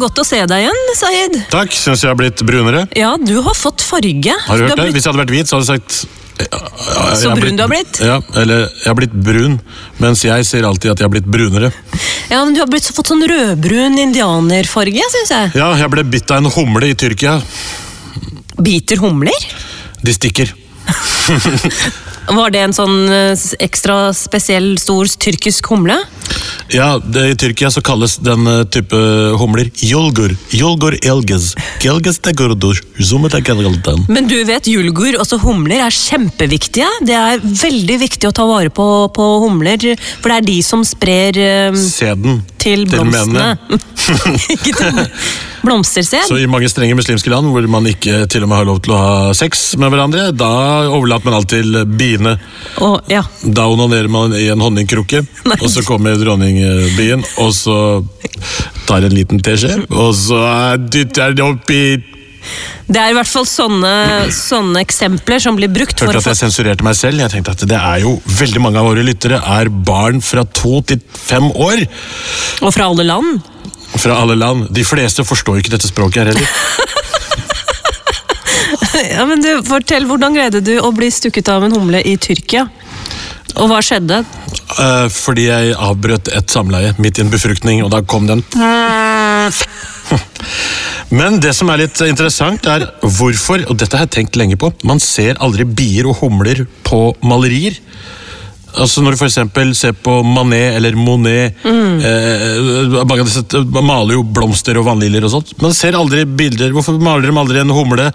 Godt å se deg igjen, Sayed. Takk, syns jeg har blitt brunere. Ja, du har fått farge. Har du hørt det? blitt- Hvis jeg hadde vært hvit, så hadde jeg sagt ja, ja, jeg Så brun brun du har blitt? Ja, eller jeg har blitt brun, mens jeg sier alltid at jeg har blitt brunere. Ja, men Du har blitt, så fått sånn rødbrun indianerfarge, syns jeg. Ja, jeg ble bitt av en humle i Tyrkia. Biter humler? De stikker. Var det en sånn eh, ekstra spesiell stor tyrkisk humle? Ja, det, I Tyrkia så kalles den eh, type humler julgur. Julgur elges. Gelges. De. Men du vet, julgur, altså humler, er kjempeviktige. Det er veldig viktig å ta vare på, på humler, for det er de som sprer uh... Sæden til blomstene. Ikke til blomstersted. Så i mange strenge muslimske land hvor man ikke til og med har lov til å ha sex med hverandre, da overlater man alt til biene. Og, ja. Da onanerer man i en honningkrukke, og så kommer dronningbien, og så tar en liten teskje, og så dytter den oppi Det er i hvert fall sånne, sånne eksempler som blir brukt for Hørte for at jeg sensurerte meg selv. Jeg tenkte at det er jo veldig mange av våre lyttere er barn fra to til fem år. Og fra alle land. Fra alle land. De fleste forstår ikke dette språket her heller. Ja, men du, Fortell, hvordan greide du å bli stukket av en humle i Tyrkia? Og hva skjedde? Uh, fordi jeg avbrøt et samleie midt i en befruktning, og da kom den Men det som er litt interessant, er hvorfor, og dette har jeg tenkt lenge på, man ser aldri bier og humler på malerier. Altså Når du f.eks. ser på Manet eller Monet eh, mange av disse Man maler jo blomster og vannliljer og sånt. Man ser aldri bilder. Hvorfor maler de aldri en humle?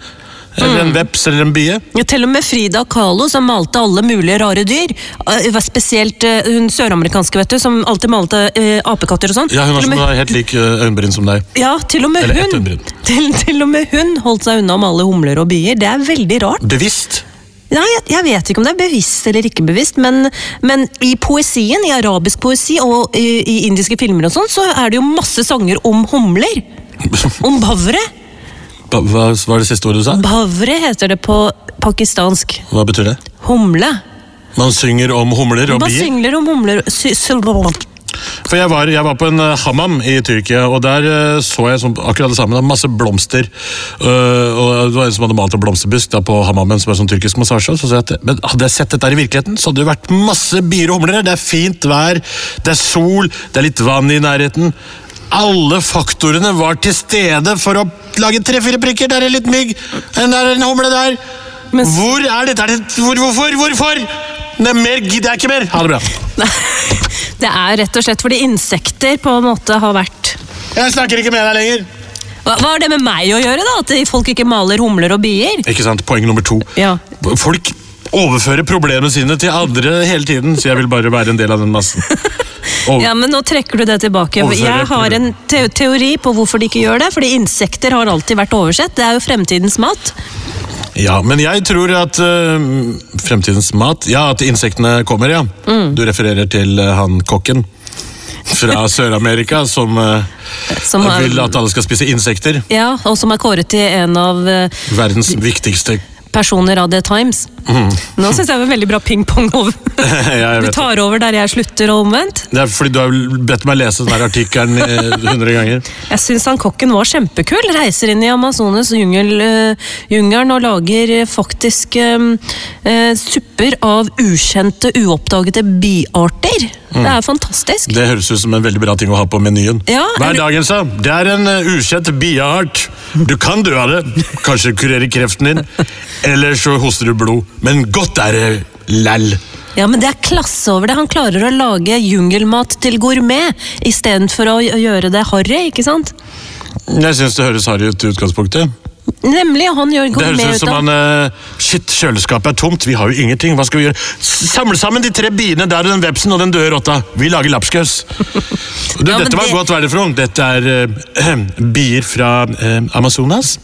Eller en veps eller en bie? Ja, til og med Frida Kahlo, som malte alle mulige rare dyr. eh, Spesielt eh, hun søramerikanske, vet du, som alltid malte uh, apekatter og sånn. Ja, Hun har sånn helt lik øyenbryn som deg. Ja, til og med Eller hun til, til og med hun holdt seg unna alle humler og bier. Det er veldig rart. Bevisst. Nei, jeg, jeg vet ikke om det er bevisst eller ikke bevisst, men, men i poesien, i arabisk poesi og i, i indiske filmer og sånn, så er det jo masse sanger om humler. Om bavre. Hva hva var det siste ordet du sa? Bavre heter det på pakistansk. Hva betyr det? Humle. Man synger om humler og Man bier? synger om humler sy, For jeg var, jeg var på en eh, hammam i Tyrkia, og der eh, så jeg som, akkurat det samme. Det var masse blomster. øh, og Det var en som hadde malt en blomsterbusk da, på hammamen, som er sånn tyrkisk massasje. og Så jeg men Hadde jeg sett dette her i virkeligheten, så hadde det vært masse bier og humler her. Det er fint vær, det er sol, det er litt vann i nærheten. Alle faktorene var til stede for å lage tre-fire prikker. Der er litt mygg, der er en humle der. Men- Hvor er dette? Det, hvor, hvorfor? Hvorfor? Det er mer gidder jeg ikke mer. Ha det bra. Det er rett og slett fordi insekter på en måte har vært Jeg snakker ikke med deg lenger. hva, hva har det med meg å gjøre, da? At folk ikke maler humler og bier? Ikke sant? Poeng nummer to. Ja. Folk overfører problemene sine til andre hele tiden, så jeg vil bare være en del av den massen. Og, Ja, men nå trekker du det tilbake. Jeg har en te teori på hvorfor de ikke gjør det. Fordi insekter har alltid vært oversett. Det er jo fremtidens mat. ja, men jeg tror at øh, fremtidens mat Ja, at insektene kommer, ja. Mm. Du refererer til øh, han kokken fra Sør-Amerika som øh, Som har, vil at alle skal spise insekter. ja, og som er kåret til en av eh, Verdens viktigste personer av The Times. Nå syns jeg det var veldig bra ping-pong over. Ja, Du tar over der jeg slutter, og omvendt. Det er fordi du har bedt meg lese den artikkelen eh, 100 ganger. Jeg syns han kokken var kjempekul. Reiser inn i Amazones jungel, eh, jungelen og lager faktisk um, uh, supper av ukjente, uoppdagede biarter. Det er fantastisk. Det høres ut som en veldig bra ting å ha på menyen. Ja, Hver eller- dag, sa. Det er en ukjent biart. Du kan dø av det. Kanskje kurere kreften din. Eller så hoster du blod. Men godt er det læll. Ja, men det er klasse over det. Han klarer å lage jungelmat til gourmet istedenfor å gjøre det harry, ikke sant? Jeg syns det høres harry ut i utgangspunktet. Nemlig, han gjør Det høres gourmet ut ut som av han uh, Shit, kjøleskapet er tomt. Vi har jo ingenting. Hva skal vi gjøre? Samle sammen de tre biene der og den vepsen og den døde rotta. Vi lager lapskaus. Du, Ja, dette var det- godt være for ung. Dette er uh, bier fra uh, Amazonas.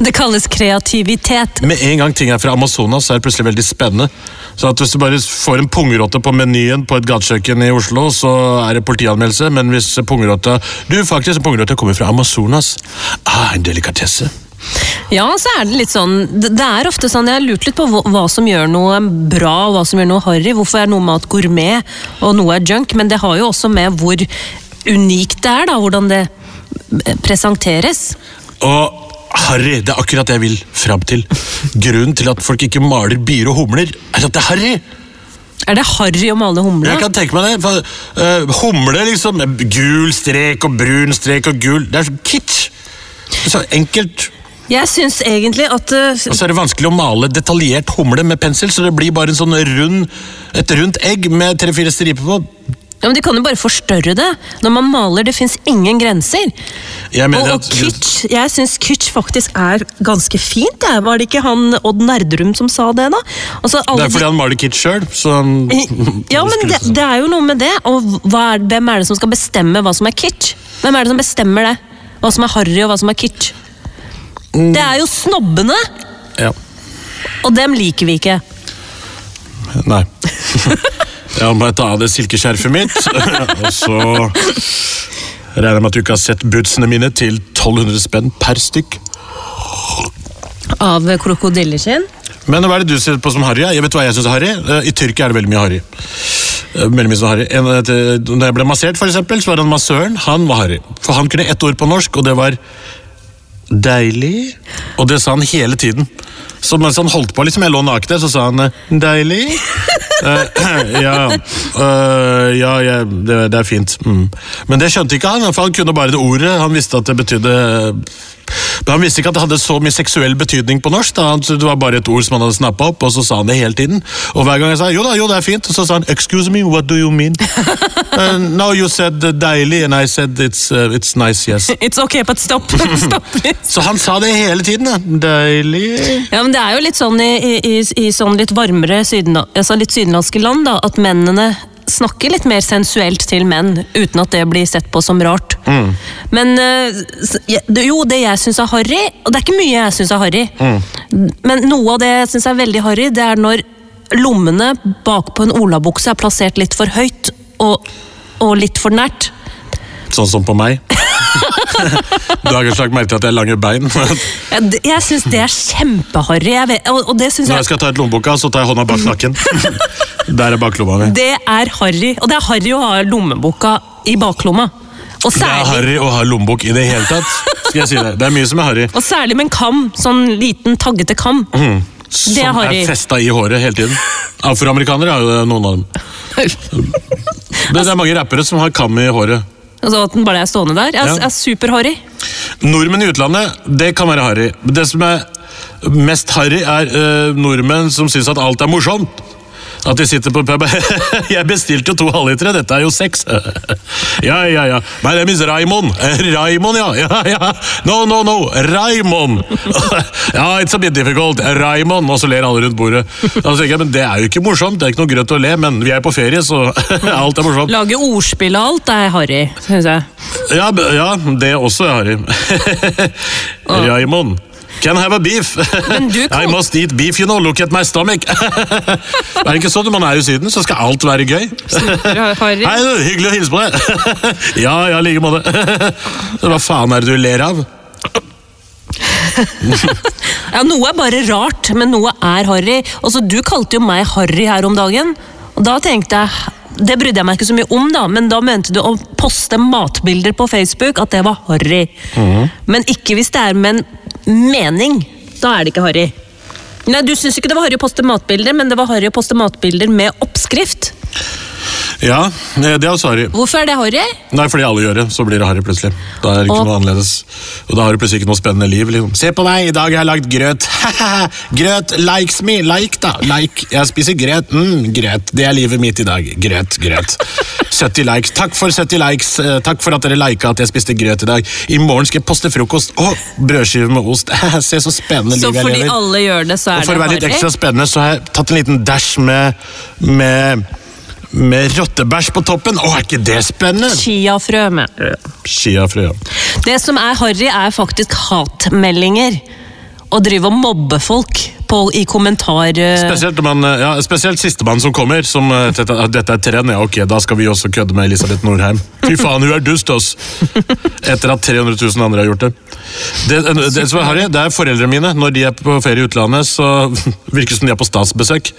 Det kalles kreativitet. Med en gang ting er fra Amazonas, så er det plutselig veldig spennende. Så at Hvis du bare får en pungrotte på menyen på et gatekjøkken i Oslo, så er det politianmeldelse. Men hvis pungrotta Du, faktisk, pungrotta kommer fra Amazonas. Ah, en delikatesse. Ja, så er det litt sånn Det er ofte sånn, Jeg har lurt litt på hva, hva som gjør noe bra og hva som gjør noe harry. Hvorfor er noe mat gourmet og noe er junk? Men det har jo også med hvor unikt det er, da. Hvordan det presenteres. Og harry, det er akkurat det jeg vil fram til. Grunnen til at folk ikke maler bier og humler, er at det er harry. Er det harry å male humle? Jeg kan tenke meg det. For, uh, humle liksom, gul strek og brun strek og gul, det er så kitsch. Så enkelt. Jeg syns egentlig at uh, Og så er det vanskelig å male detaljert humle med pensel, så det blir bare en sånn rund, et rundt egg med tre-fire striper på. Ja, men De kan jo bare forstørre det. Når man maler, det fins ingen grenser. Jeg Og, og kitsch, jeg syns kitsch faktisk er ganske fint. Jeg. Var det ikke han Odd Nerdrum som sa det, da? Altså, Det er fordi han maler kitsch sjøl, så han Ja, men det, det er jo noe med det. Og er, hvem er det som skal bestemme hva som er kitsch? Hvem er det som bestemmer det? Hva som er harry, og hva som er kitsch? Mm. Det er jo snobbene! Ja. Og dem liker vi ikke. Nei. Jeg må ta av det silkeskjerfet mitt, og så regner jeg med at du ikke har sett bootsene mine til 1200 spenn per stykk. Av krokodilleskinn. Men hva er det du ser på som harry? Jeg vet hva jeg synes er harry. Eh, I Tyrkia er det veldig mye harry. Eh, Veldig mye som harry. En, eh, Når jeg ble massert, for eksempel, så var han massøren. Han var harry. For han kunne ett ord på norsk, og det var deilig. Og det sa han hele tiden. Så mens han holdt på, liksom, jeg lå naken så sa han eh, deilig. uh, ja, uh, ja ja det, det er fint. Mm. Men det skjønte ikke han, for han kunne bare det ordet. Han visste at det betydde men Han visste ikke at det hadde så mye seksuell betydning på norsk. Da. Det var bare et ord som han hadde snappa opp, og så sa han det hele tiden. Og hver gang jeg sa jo da, jo det er fint, og så sa han 'excuse me, what do you mean'? Uh, no, you said deilig, and I said it's, uh, it's nice, yes. It's okay, but stop! stop. Så han sa det hele tiden. da. Deilig Ja, men Det er jo litt sånn i, i, i, i sånn litt varmere syden, altså litt sydenlandske land da, at mennene snakker litt mer sensuelt til menn, uten at det blir sett på som rart. Men eh, jo, det jeg syns er harry, og det er ikke mye jeg syns er harry, men noe av det jeg syns er veldig harry, det er når lommene bakpå en olabukse er plassert litt for høyt og, og litt for nært. Sånn som på meg. kanskje lagt at jeg har lange bein? Ja, det- Jeg syns det er kjempeharry, og, og det Når jeg jeg skal ta ut lommeboka, så tar jeg hånda bak nakken. Der er baklomma mi. Det er harry, og det er harry å ha lommeboka i baklomma. Og Det er særlig, harry å ha lommebok i det hele tatt. Skal jeg si Det Det er mye som er harry. og særlig med en kam, sånn liten taggete kam. Mm. Det er Som harry. er festa i håret hele tiden. Afroamerikanere har jo det, noen av dem. Men det er mange rappere som har kam i håret. Altså at den bare er stående der. Er, Ja. er superharry. Nordmenn i utlandet, det kan være harry. Det som er mest harry, er eh, nordmenn som syns at alt er morsomt. At de sitter på pub Jeg bestilte jo to halvlitere, dette er jo seks. Ja, ja, ja. My name is Raimond. Raimond, ja. ja, ja. No, no, no. Raimond. Ja, it's a bit difficult. Raimond. Og så ler alle rundt bordet. Da tenker jeg, men Det er jo ikke morsomt, det er ikke noe grønt å le, men vi er på ferie, så alt er morsomt. Lage ordspill og alt er harry, syns jeg. Ja, ja det også er harry. Raimond. Can I have a beef? I must eat beef, you know. Look at my stomach. er det ikke sånn når man er i Syden, så skal alt være gøy? Hei, du, hyggelig å hilse på deg. ja, ja, i like måte. Hva faen er det du ler av? Ja, Noe er bare rart, men noe er harry. Også du kalte jo meg harry her om dagen. Og da tenkte jeg Det brydde jeg meg ikke så mye om, da, men da mente du å poste matbilder på Facebook at det var harry. Men ikke hvis det er med en mening. Da er det ikke harry. Nei, Du syns ikke det var harry å poste matbilder, men det var harry å poste matbilder med oppskrift. Ja, eh, det er også harry. Hvorfor er det harry? Nei, fordi alle gjør det, så blir det harry plutselig. Da er det ikke Og- noe annerledes. Og da har du plutselig ikke noe spennende liv. Liksom. Se på meg, i dag har jeg lagd grøt. grøt, likes me. Like, da. Like. Jeg spiser grøt. Mm, grøt. Det er livet mitt i dag. Grøt, grøt. 70 likes. Takk for 70 likes. Eh, Takk for at dere lika at jeg spiste grøt i dag. I morgen skal jeg poste frokost. Å, brødskive med ost. Se så spennende Så liv jeg fordi alle gjør det, så er Og er for å være litt ekstra spennende, så har jeg tatt en liten dash med, med, med rottebæsj på toppen. Å, er ikke det spennende? Chiafrø med Chiafrø, ja. Det som er harry, er faktisk hatmeldinger. Å drive og mobbe folk på, i kommentar... eh, Spesielt, man, ja, spesielt sistemann som kommer, som eh, dette, dette er trend. Ja, ok, da skal vi også kødde med Elisabeth Norheim. Fy faen, hun er dust, oss! Etter at 300 000 andre har gjort det. Det, det som er harry, det er foreldrene mine. Når de er på ferie i utlandet, så virker det som de er på statsbesøk.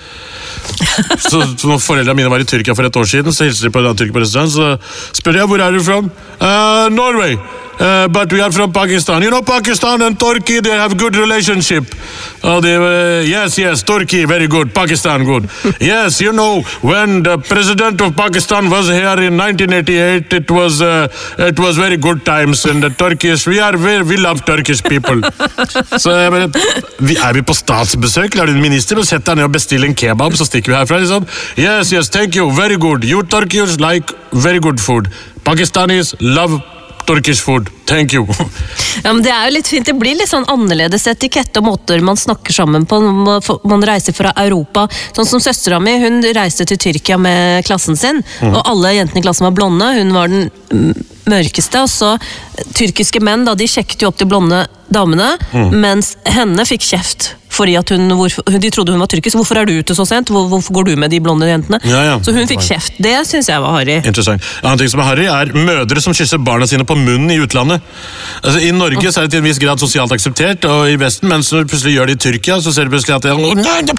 Så når foreldrene mine var i Tyrkia for et år siden, så hilser de på en annen på restaurant, så spør jeg hvor er du fra. Uh, Norway. Uh, but we are from Pakistan. You know Pakistan and Turkey, they have good relationship. Og de, uh, yes, yes, Turkey, very good. Pakistan, good. Yes, you know, when the president of Pakistan was here in 1988, it was, uh, it was very good times. And the Turkish, we are very, we love Turkish people. Så jeg bare, vi, Er vi på statsbesøk? Er du en minister? Men Sett deg ned og bestill en kebab, så stikker vi herfra. liksom. Yes, yes, thank you, very good. You Turkish like very good food. Pakistanis love Turkish food. Thank you. Ja, men Det er jo litt fint. Det blir litt sånn annerledes etikette og måter man snakker sammen på. Man reiser fra Europa. Sånn som Søstera mi hun reiste til Tyrkia med klassen sin, Mm. og alle jentene i klassen var blonde. Hun var den mørkeste. og så Tyrkiske menn da, de sjekket jo opp de blonde damene, Mm. mens henne fikk kjeft. Fordi at hun, hvorfor, De trodde hun var tyrkisk. 'Hvorfor er du ute så sent? Hvor, hvorfor går du med de blonde jentene?' Ja, ja. Så hun fikk kjeft. Det syns jeg var harry. Interessant. En annen ting som er harry, er mødre som kysser barna sine på munnen i utlandet. Altså, I Norge så er det til en viss grad sosialt akseptert, og i Vesten, mens når du plutselig gjør det i Tyrkia, så ser du plutselig at det, Å, det-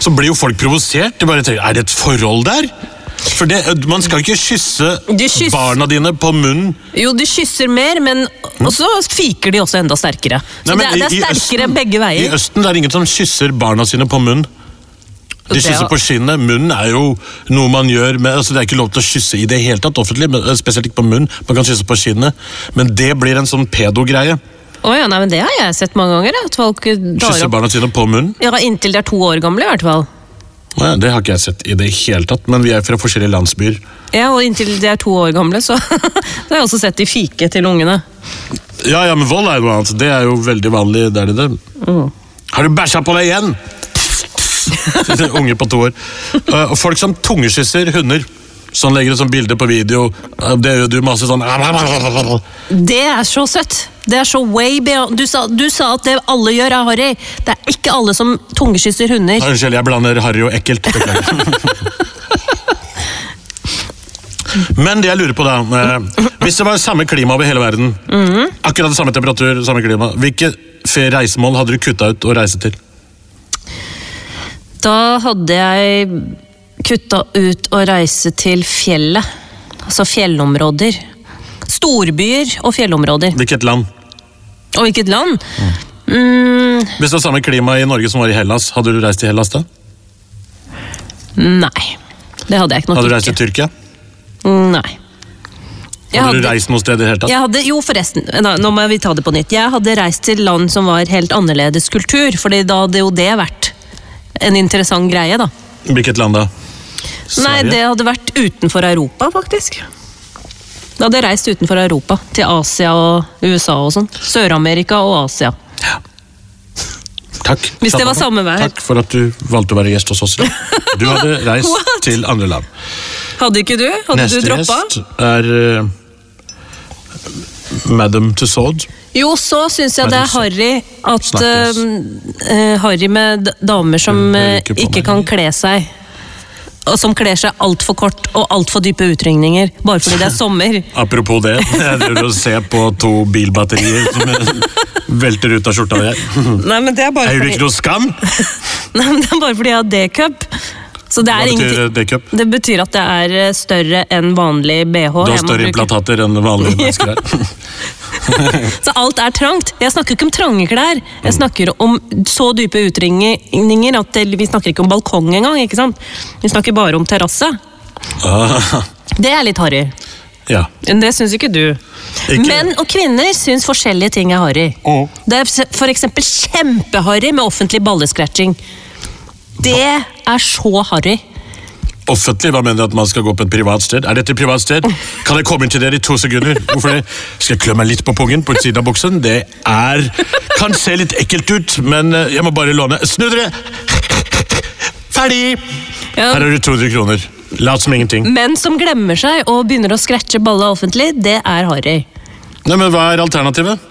Så blir jo folk provosert. De bare tenker, Er det et forhold der? For det, Man skal ikke kysse kyss- barna dine på munnen. Jo, de kysser mer, men så fiker de også enda sterkere. Så Nei, men det, det er sterkere Østen- begge I. Østen det er ingen som kysser barna sine på munnen. De er- kysser på skinnet. Munnen er jo noe man gjør med, altså Det er ikke lov til å kysse i det hele tatt offentlig, men, eh, spesielt ikke på munnen. Man kan kysse på skinnet, men det blir en sånn pedo-greie. Å ja, nei, men Det har jeg sett mange ganger. At folk tar Kysse barna sine på munnen. ja, Inntil de er to år gamle, i hvert fall. Ja, det har ikke jeg sett i det hele tatt, men vi er fra forskjellige landsbyer. Ja, Og inntil de er to år gamle, så det har jeg også sett de fike til ungene. Ja, ja, men vold er jo noe annet. Det er jo veldig vanlig der nede. Har du bæsja på deg igjen? Unge på to år. Uh, Og folk som tungesysser hunder. Sånn legger det sånn bilde på video. Det gjør du masse sånn Det er så søtt! Det er så way beyond Du sa, du sa at det alle gjør, er harry. Det er ikke alle som tungesysser hunder. Unnskyld, jeg blander harry og ekkelt. Men det jeg lurer på da eh, Hvis det var samme klima over hele verden, akkurat samme temperatur, samme klima, hvilke reisemål hadde du kutta ut å reise til? Da hadde jeg kutta ut å reise til fjellet. Altså fjellområder. Storbyer og fjellområder. Hvilket land? Og hvilket land? Mm, Hvis det var samme klima i Norge som var i Hellas, hadde du reist til Hellas da? nei. Det hadde jeg ikke nok Hadde du reist til. Tyrkia? Nei. Jeg Hadde du reist noe sted i det hele tatt? jeg hadde, jo, forresten. Nå nå må vi ta det på nytt. Jeg hadde reist til land som var helt annerledes kultur, fordi da hadde jo det vært en interessant greie, da. Hvilket land da? Nei, det hadde vært utenfor Europa, faktisk. Da hadde jeg reist utenfor Europa, til Asia og USA og sånn. Sør-Amerika og Asia. Ja. Takk. Hvis det var samme vær. Takk for at du valgte å være gjest hos oss. i dag. Du hadde reist til andre land. Hadde ikke du? Hadde Neste du droppa? gjest er uh, Madam Tussaud. Jo, så syns jeg det er harry at eh, Harry med damer som uh, ikke kan kle seg. Som kler seg altfor kort og altfor dype utringninger, bare fordi det er sommer. Apropos det, jeg driver og ser på to bilbatterier som velter ut av skjorta di. Er Er det ikke noe skam? Nei, men det er bare fordi jeg har D-cup. Så det Hva er betyr ingenting D-cup? Det betyr at det er eh, større enn vanlig BH. Du har større implantater enn vanlige mennesker her. Så alt er trangt. Jeg snakker ikke om trange klær. Jeg snakker om så dype utringninger at vi snakker ikke om balkong engang. ikke sant? Vi snakker bare om terrasse. Ah, Det er litt harry. ja. Men det syns ikke du. Ikke- Menn og kvinner syns forskjellige ting er harry. Oh. Det er f.eks. kjempeharry med offentlig ballescratching. Det er så harry. Offentlig? Hva mener du at man skal gå på et privat sted? Er dette et privat sted? Kan jeg komme inn til dere i to sekunder? Hvorfor det? Skal jeg klø meg litt på pungen på siden av buksen? Det er Kan se litt ekkelt ut, men eh, jeg må bare låne Snu dere! Ferdig! Ja. Her har du 200 kroner. Lat som ingenting. Menn som glemmer seg og begynner å scratche balla offentlig, det er harry. Nei, men Hva er alternativet?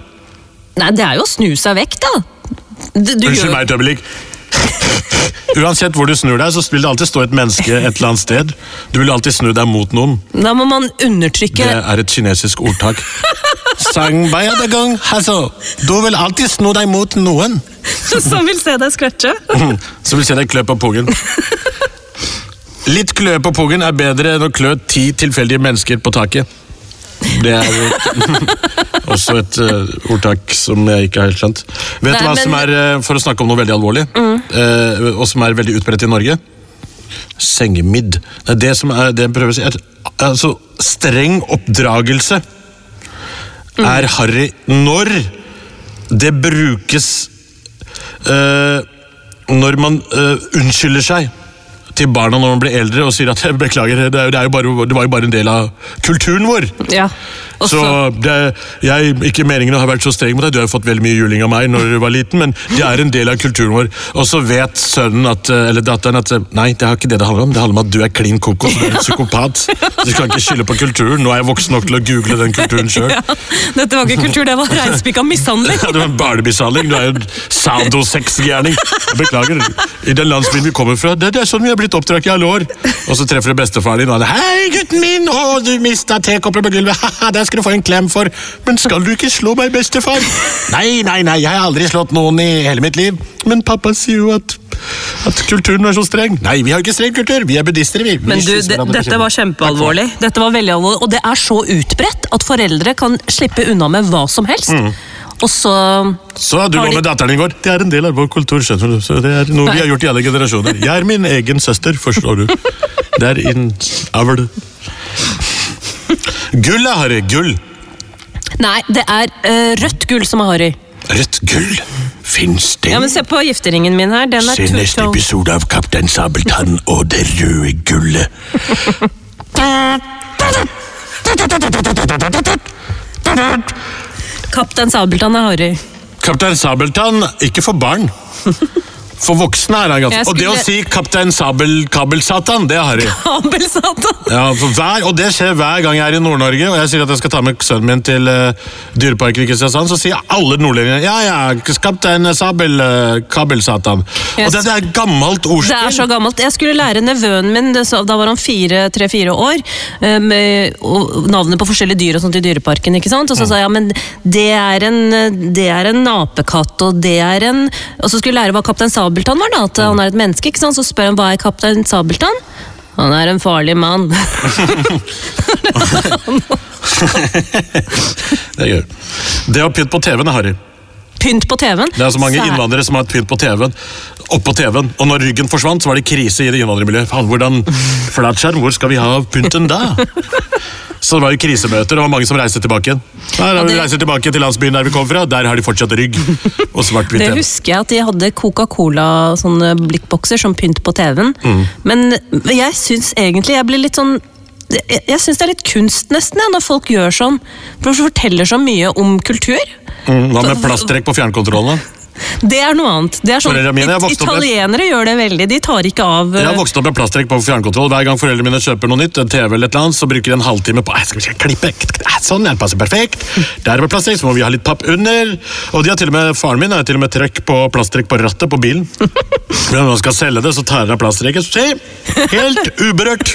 Nei, det er jo å snu seg vekk, da. Du, du Unnskyld gjør- meg et øyeblikk. Uansett hvor du snur deg, så vil det alltid stå et menneske et eller annet sted. Du vil alltid snu deg mot noen. Da må man undertrykke Det er et kinesisk ordtak. Sang gang, altså. Du vil alltid snu deg mot noen. som vil se deg scratche. Som vil se deg klø på pungen. Litt klø på pungen er bedre enn å klø ti tilfeldige mennesker på taket. Det er også et uh, ordtak som jeg ikke har helt skjønt. Vet du hva men- som er, eh, for å snakke om noe veldig alvorlig, eh, og som er veldig utbredt i Norge? Sengemidd. Det er det som er det jeg prøver å si. Er, altså, streng oppdragelse er harry når det brukes uh, Når man unnskylder seg til barna når man blir eldre og sier at beklager, det, er, jo bare, det var jo bare en del av kulturen vår. Ja. Og Så det, jeg, Ikke meningen å ha vært så streng mot deg, du har jo fått veldig mye juling av meg når du var liten, men det er en del av kulturen vår. Og så vet sønnen at, eller datteren at nei, det er ikke det det handler om. Det handler om at du er klin kokos, du er en psykopat. Du skal ikke skylde på kulturen. Nå er jeg voksen nok til å google den kulturen sjøl. ja. Dette var ikke kultur, det var reinspikka mishandling. Ja, det var barnemishandling. Du er en sadosexgærning. Beklager. I den landsbyen vi kommer fra, det, det er sånn vi har blitt oppdratt i alle år. Og så treffer du bestefaren din, og han er Hei, gutten min! Å, du mista tekoppen på gulvet! Haha, det skal du få en klem for. Men skal du ikke slå meg, bestefar? Nei, nei, nei, jeg har aldri slått noen i hele mitt liv. Men pappa sier jo at, at kulturen er så streng. Nei, vi har ikke streng kultur. Vi er buddhister, vi. Men du, på dette var kjempealvorlig. Dette var veldig alvorlig, Og det er så utbredt at foreldre kan slippe unna med hva som helst. Og så Så du de- med datteren din i går. Det er en del av vår kultur. skjønner du. Så Det er noe vi har gjort i alle generasjoner. Jeg er min egen søster, forstår du. Det er innavl. Gull er Harry. Gull. Nei, det er eh, rødt gull som er harry. Rødt gull? Fins det? Ja, men Se på gifteringen min her. Den er Se neste episode av Kaptein Sabeltann og det røde gullet. Kaptein Sabeltann er harry. Kaptein Sabeltann, ikke for barn. For voksne er han ganske Og det å si Kaptein Sabel Kabelsatan, det har jeg. Kabelsatan? Ja, hver, og det skjer hver gang jeg er i Nord-Norge og jeg sier at jeg skal ta med sønnen min til uh, dyreparken i Kristiansand, så sier alle nordlendinger ja, ja, kaptein Sabel uh, Kabelsatan. Yes. Og det, det er gammelt ordspill. Det er så gammelt. Jeg skulle lære nevøen min, da var han fire, tre-fire år, eh, med navnet på forskjellige dyr og sånt i dyreparken. ikke sant? Og så sa jeg ja, men det er en, det er en apekatt, og det er en Og så skulle jeg lære hva kaptein Sabeltann var, da, at han er et menneske. ikke sant? Så spør han hva er kaptein Sabeltann? Han er en farlig mann. Det gjør Det å pynte på TV-en er Harry. Pynt på TV-en. Det er så mange så... innvandrere som har pynt på TV-en. Oppå TV-en. Og når ryggen forsvant, så var det krise i det innvandrermiljøet. Faen, hvordan Flatskjerm, hvor skal vi ha pynten da? Så det var jo krisemøter, og det var mange som reiste tilbake igjen. Der vi reiser tilbake til landsbyen der vi kom fra, der har de fortsatt rygg. Og svart-hvitt Det husker jeg at de hadde Coca-Cola sånne blikkbokser som pynt på TV-en. Mm. Men jeg syns egentlig jeg blir litt sånn jeg, jeg syns det er litt kunst nesten jeg, når folk gjør sånn. For de forteller så mye om kultur. Mm, Hva med plasttrekk på fjernkontrollen? Det er noe annet. Det er sånn, mine er it- vokst opp med- Italienere gjør det veldig. De tar ikke av Jeg har eh, vokst opp med plasttrekk på fjernkontroll. Hver gang foreldrene mine kjøper noe nytt, en TV eller et eller annet, så bruker de en halvtime på skal vi se, klippe. Sånn, den passer perfekt. Der var plastrekk, så må vi ha litt papp under. Og de har til og med, Faren min har til og med trøkk på plasttrekk på rattet på bilen. Men når man skal selge det, så tar de av plasttrekket. Se! Helt uberørt!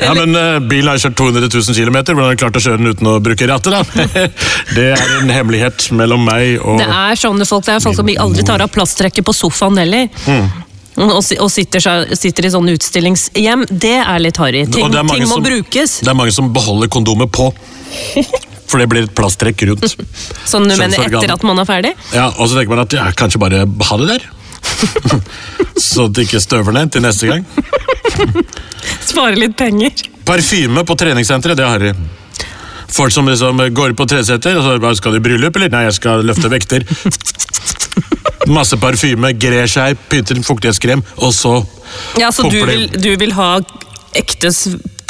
Ja, men eh, bilen har kjørt 200 000 km. Hvordan har du klart å kjøre den uten å bruke rattet, da? Det er en hemmelighet mellom meg og Det er sånne folk. Det er folk som aldri tar av plasttrekket på sofaen heller. Mm. Og, og sitter, sitter i sånne utstillingshjem. Det er litt harry. Ting, er ting må som- brukes. Det er mange som beholder kondomet på. For det blir et plasttrekk rundt. Sånn du mener etter at man er ferdig? Ja, Og så tenker man at ja, kanskje bare ha det der. så det ikke støver ned til neste gang. Spare litt penger. Parfyme på treningssenteret, det har de. Folk som liksom går på treseter, og så bare, skal du i bryllup, eller? Nei, jeg skal løfte vekter. Masse parfyme, grer seg, pynter fuktighetskrem, og så Ja, Så du vil, du vil ha ekte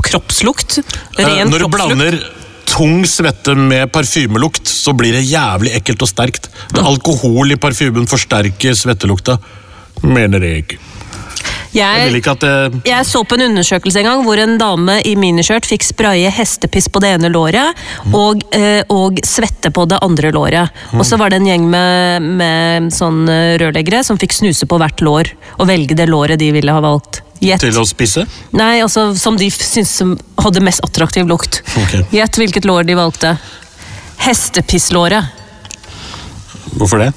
kroppslukt? eh, Ren Når du kroppslukt? blander tung svette med parfymelukt, så blir det jævlig ekkelt og sterkt. Det Alkohol i parfymen forsterker svettelukta, mener jeg. Jeg vil ikke at det Jeg så på en undersøkelse en gang hvor en dame i miniskjørt fikk spraye hestepiss på det ene låret og, eh, og svette på det andre låret. Og så var det en gjeng med, med sånn eh, rørleggere som fikk snuse på hvert lår og velge det låret de ville ha valgt. Gjett. til å spisse. Nei, altså som de syntes hadde mest attraktiv lukt. Gjett Gjett hvilket lår de valgte. Hestepisslåret. Hvorfor det?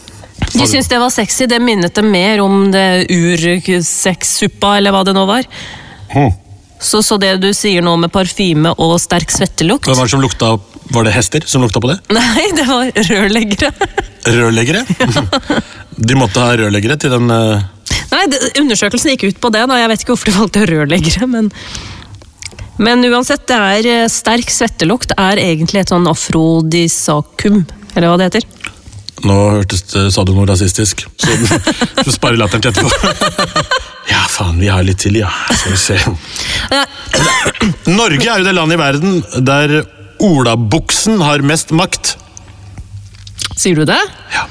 De syntes det var sexy. Det minnet dem mer om det ursexsuppa, eller hva det nå var. Hm. Så, så det du sier nå med parfyme og sterk svettelukt Hvem var det som lukta Var det hester som lukta på det? Nei, det var rørleggere. Rørleggere? De måtte ha rørleggere til den uh... Nei, det, Undersøkelsen gikk ut på det. Da. Jeg vet ikke hvorfor de valgte rørleggere, men Men uansett, det er eh, sterk svettelukt er egentlig et sånn afrodisakum, eller hva det heter. Nå hørtes det, sa du noe rasistisk, så du sparer latteren til etterpå. Ja, faen, vi har litt til, ja. Skal vi se. Ja, Norge er jo det landet i verden der olabuksen har mest makt. sier du det? Ja.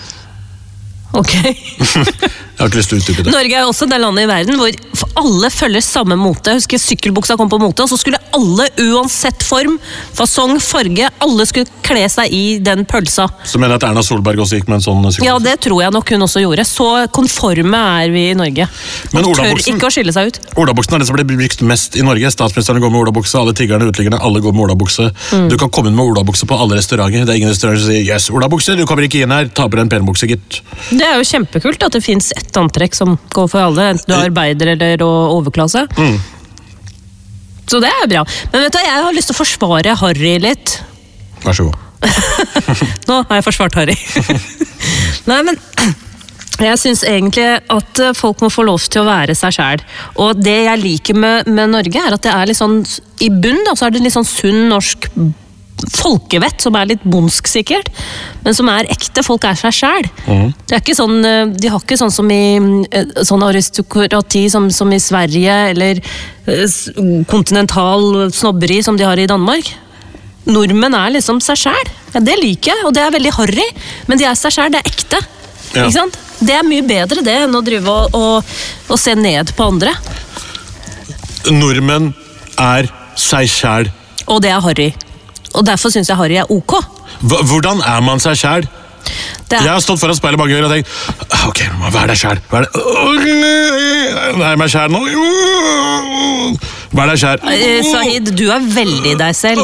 Ok. Jeg har ikke lyst til å utdype det. Norge er også det landet i verden hvor f- alle følger samme mote. Jeg husker sykkelbuksa kom på mote, og så skulle alle, uansett form, fasong, farge, alle skulle kle seg i den pølsa. Så mener at Erna Solberg også gikk med en sånn sykkelbukse? Ja, det tror jeg nok hun også gjorde. Så konforme er vi i Norge. Men Og tør olabuksen- ikke å skille seg ut. Olabuksen er det som blir brukt mest i Norge. Statsministeren går med olabukse, alle tiggerne, uteliggerne, alle går med olabukse. Mm. Du kan komme inn med olabukse på alle restauranter. Det er ingen restauranter som sier 'yes, olabukse', du kommer ikke inn her, ta på deg en penbukse, gitt. Det er jo kjempekult at det fins ett antrekk som går for alle, enten du er arbeider eller å- overklasse. Så det er bra. Men vet du, jeg har lyst til å forsvare Harry litt. Vær så god. Nå har jeg forsvart Harry. Nei, men jeg syns egentlig at folk må få lov til å være seg sjæl. Og det jeg liker med, med Norge, er at det er litt sånn I bunn da, så er det litt sånn sunn norsk folkevett, som er litt bondsk sikkert, men som er ekte. Folk er seg sjæl. Ikke sånn, eh, De har ikke sånn som i eh, sånn aristokrati som, som i Sverige, eller eh, kontinental snobberi som de har i Danmark. Nordmenn er liksom seg sjæl. Ja, det liker jeg, og det er veldig harry, men de er seg sjæl, det er ekte. Ja. Ikke sant? Det er mye bedre det enn å drive og, og, og se ned på andre. Nordmenn er seg sjæl. Og det er harry. Og derfor syns jeg harry er ok. H Hvordan er man seg sjæl? Er... Jeg har stått foran speilet mange ganger og tenkt «Ah, Ok, være deg sjæl. Vær deg meg sjæl nå. Vær deg sjæl. Sahid, du er veldig deg selv.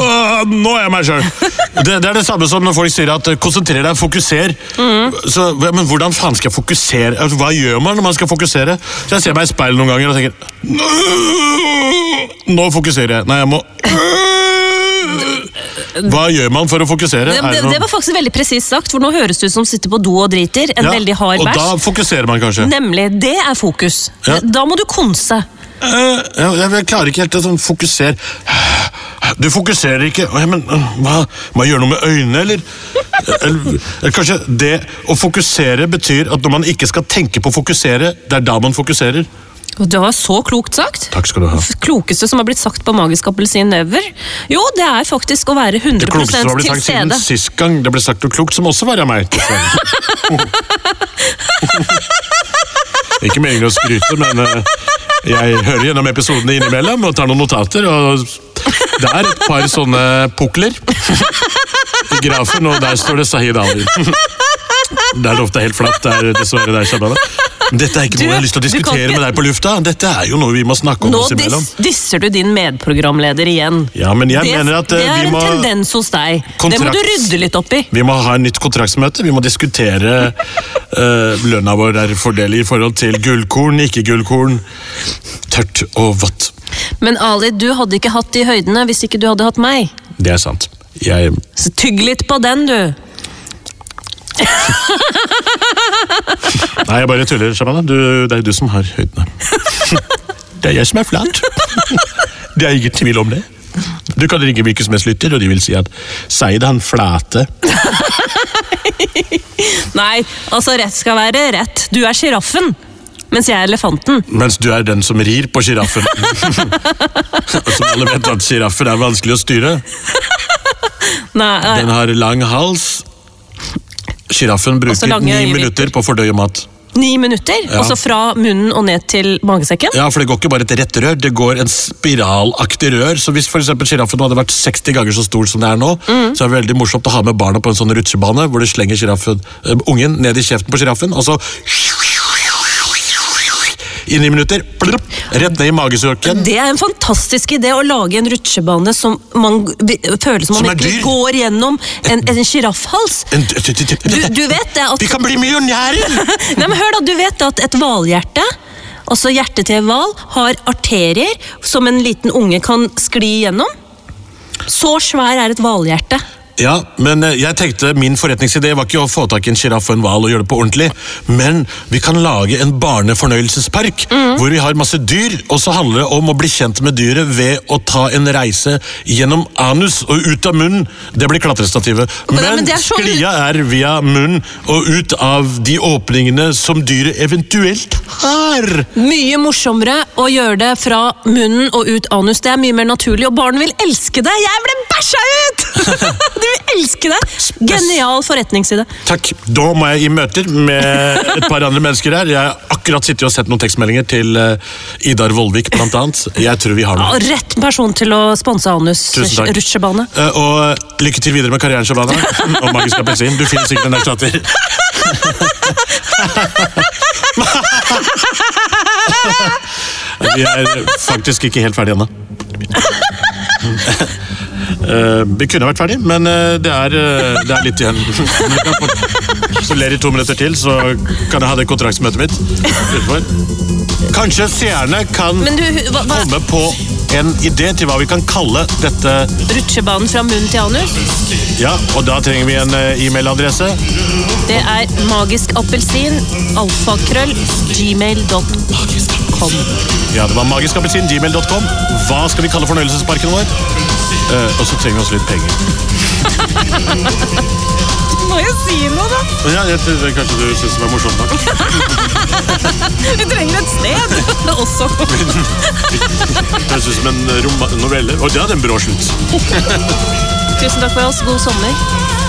Nå er jeg meg sjæl. Det, det er det samme som når folk sier at eh, konsentrer deg, fokuser. Så, men hvordan faen skal jeg fokusere? Altså, hva gjør man når man skal fokusere? Så Jeg ser meg i speilet noen ganger og tenker «Nå- Nå fokuserer jeg. Nei, jeg må Hva gjør man for å fokusere? Det, det, det var faktisk veldig presist sagt, for nå høres du ut som sitter på do og driter. En Ja, veldig hard Og da fokuserer man kanskje. Nemlig. Det er fokus. Ja. Da må du konse. Uh, jeg, jeg klarer ikke helt å sånn fokusere Du fokuserer ikke Oi, men, uh, hva, Må jeg gjøre noe med øynene, eller? eller? Eller kanskje det å fokusere betyr at når man ikke skal tenke på å fokusere, det er da man fokuserer. Det var så klokt sagt. Takk skal du ha. klokeste som har blitt sagt på Magisk appelsin ever? Jo, det er faktisk å være 100 til stede. Det klokeste som har blitt sagt siden sist gang det ble sagt noe klokt, som også var av meg. ikke meningen å skryte, men eh, jeg hører gjennom episodene innimellom og tar noen notater. og Det er et par sånne pukler i grafen, og der står det Sahid Ali. Der er det ofte helt flatt. Det er dessverre der, Shabana. Dette er ikke Du, noe jeg har lyst til å diskutere ikke- med deg på lufta. Dette er jo noe vi må snakke om Nå oss imellom. dis disser du din medprogramleder igjen. Ja, men jeg det, mener at eh, det er en tendens hos deg. Det må du rydde litt opp i. Vi må ha en nytt kontraktsmøte. Vi må diskutere uh, lønna vår er fordelig i forhold til gullkorn, ikke gullkorn, tørt og vått. Men Ali, du hadde ikke hatt de høydene hvis ikke du hadde hatt meg. Det er sant. Jeg Så tygg litt på den, du. Nei, jeg bare tuller, Shabana. Det er jo du som har høydene. Det er jeg som er flat. Det er ingen tvil om det. Du kan ringe hvilken som helst lytter, og de vil si at Seid han flate. Nei, altså rett skal være rett. Du er sjiraffen, mens jeg er elefanten. Mens du er den som rir på sjiraffen. Som alle vet at sjiraffen er vanskelig å styre. Nei, Den har lang hals. Sjiraffen bruker ni øyevipper. minutter på å fordøye mat. Ni minutter? Ja. Altså fra munnen og ned til magesekken? Ja, for det går ikke bare et rett rør, det går en spiralaktig rør. Så hvis for eksempel giraffen hadde vært 60 ganger så stor som det er nå, Mm. så er det veldig morsomt å ha med barna på en sånn rutsjebane, hvor du slenger giraffen, eh, ungen ned i kjeften på giraffen, og så i ni minutter, Plup, rett ned i magesøken. Det er en fantastisk idé å lage en rutsjebane som man føler som om man ikke går gjennom en, en sjiraffhals. Du, vet det at Vi kan bli millionærer! Nei, men hør da, Du vet at et hvalhjerte, altså hjertet til hval, har arterier som en liten unge kan skli gjennom? Så svær er et hvalhjerte. Ja, men eh, jeg tenkte min forretningsidé var ikke å få tak i en sjiraff og en hval og gjøre det på ordentlig, men vi kan lage en barnefornøyelsespark Mm. hvor vi har masse dyr, og så handler det om å bli kjent med dyret ved å ta en reise gjennom anus og ut av munnen. Det blir klatrestativet. Men- Men, men er så- sklia er via munnen og ut av de åpningene som dyret eventuelt har. Mye morsommere å gjøre det fra munnen og ut anus. Det er mye mer naturlig, og barn vil elske det! Jeg ble bæsja ut! Vil elske det! Genial forretningside. Takk. Da må jeg i møter med et par andre mennesker her. Jeg har akkurat sittet og sett noen tekstmeldinger til eh, Idar Vollvik, blant annet. Jeg tror vi har Ja, rett person til å sponse anus-rutsjebane. Eh, og eh, lykke til videre med karrieren, Shabana. Og Magisk appelsin. Du finner sikkert en erstatter. Vi er faktisk ikke helt ferdige ennå. Eh, vi kunne vært ferdig, men eh, det, er, eh, det er litt igjen. Du ler i to minutter til, så kan jeg ha det kontraktsmøtet mitt utenfor. Kanskje seerne kan du, hva, hva, komme på en idé til hva vi kan kalle dette. rutsjebanen fra munn til anus? Ja, og da trenger vi en e-mailadresse. Det er magiskappelsin, alfakrøll, gmail.com. Ja, det var magiskappelsin, gmail.com. Hva skal vi kalle fornøyelsesparken vår? Eh, og så trenger vi også litt penger. du Må jo si noe, da! Ja, jeg tror Kanskje du syns det var morsomt nok? Vi trenger et sted! Også. Høres ut som en novelle. Og det hadde en brå slutt. Tusen takk for oss. God sommer.